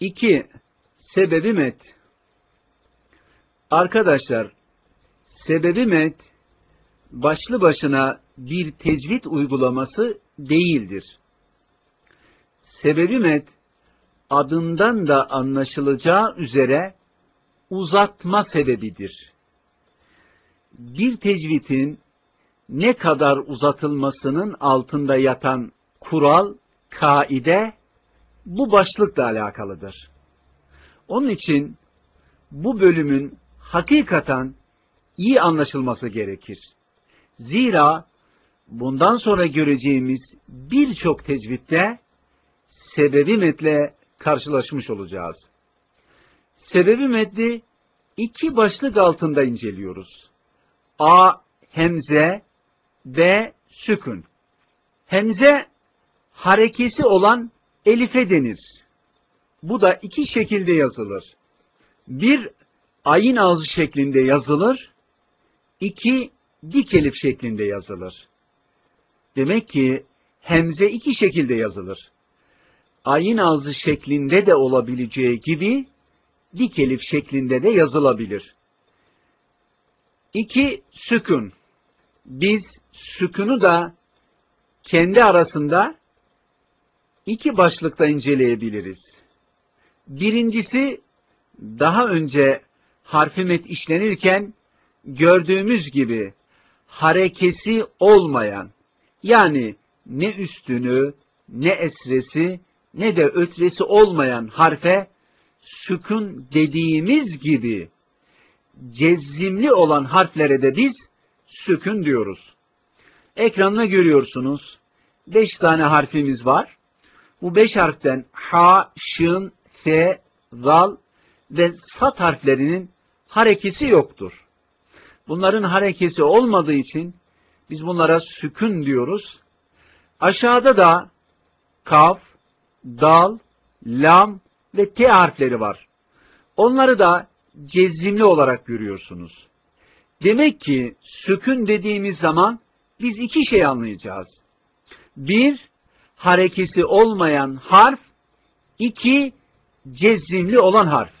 İki, sebebi met. Arkadaşlar, sebebi met, başlı başına bir tecvid uygulaması değildir. Sebebi met, adından da anlaşılacağı üzere uzatma sebebidir. Bir tecvidin ne kadar uzatılmasının altında yatan kural, kaide bu başlıkla alakalıdır. Onun için bu bölümün hakikaten iyi anlaşılması gerekir. Zira bundan sonra göreceğimiz birçok tecvitte sebebi metle karşılaşmış olacağız. Sebebi metni iki başlık altında inceliyoruz. A. Hemze B. Sükun. Hemze harekesi olan elife denir. Bu da iki şekilde yazılır. Bir ayın ağzı şeklinde yazılır. iki dik elif şeklinde yazılır. Demek ki hemze iki şekilde yazılır. Ayın ağzı şeklinde de olabileceği gibi dik elif şeklinde de yazılabilir. İki sükun. Biz sükunu da kendi arasında iki başlıkta inceleyebiliriz. Birincisi daha önce harfimet işlenirken gördüğümüz gibi harekesi olmayan yani ne üstünü ne esresi ne de ötresi olmayan harfe sükun dediğimiz gibi cezimli olan harflere de biz sükun diyoruz. Ekranda görüyorsunuz. Beş tane harfimiz var. Bu beş harften ha, şın, fe, zal ve sat harflerinin harekesi yoktur. Bunların harekesi olmadığı için biz bunlara sükun diyoruz. Aşağıda da kaf, dal, lam ve t harfleri var. Onları da cezimli olarak görüyorsunuz. Demek ki sükun dediğimiz zaman biz iki şey anlayacağız. Bir, harekesi olmayan harf, iki, cezimli olan harf.